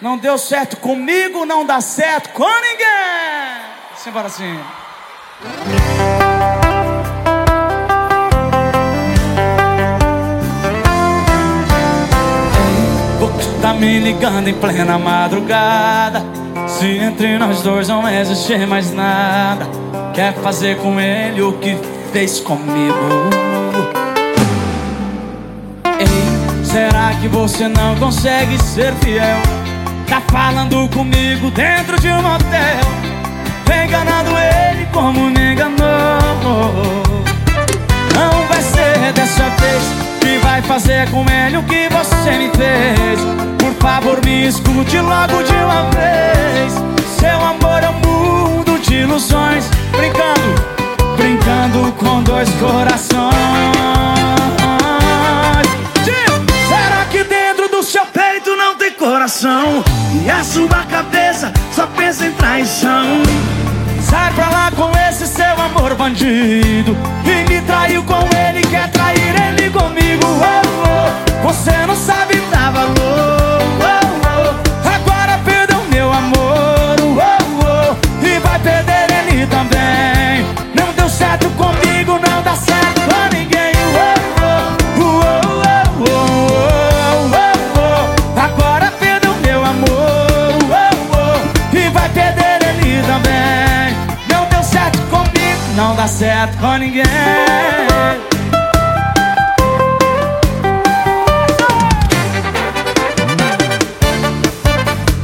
Não deu certo comigo, não dá certo com ninguém. Simbora. Você tá me ligando em plena madrugada. Se entre nós dois não existe mais nada, quer fazer com ele o que fez comigo. Ei, será que você não consegue ser fiel? Tá falando comigo dentro de um motel, enganando ele como me enganou. Não vai ser dessa vez que vai fazer com ele o que você me fez. Por favor, me escute logo de uma vez. Seu amor é um mundo de ilusões, brincando, brincando com dois corações. Coração? E a sua cabeça só pensa em traição? Sai pra lá com esse seu amor bandido E me traiu com ele, quer trair ele comigo dá certo com ninguém.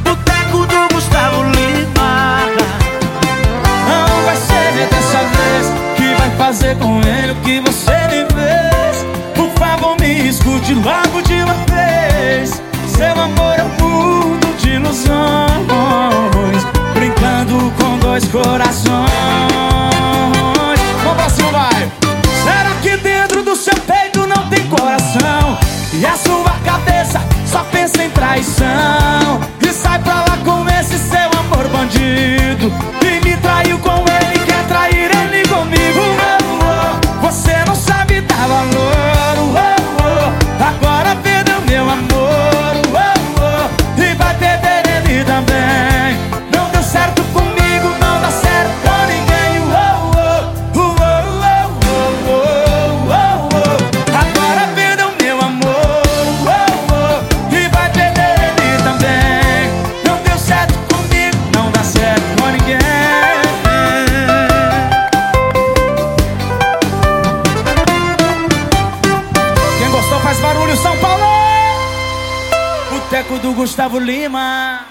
Boteco do Gustavo Lima Não vai ser dessa vez. Que vai fazer com ele o que você me fez? Por favor me escute logo de uma vez. Seu amor é um mundo de ilusões Brincando com dois corações bandido Boteco do Gustavo Lima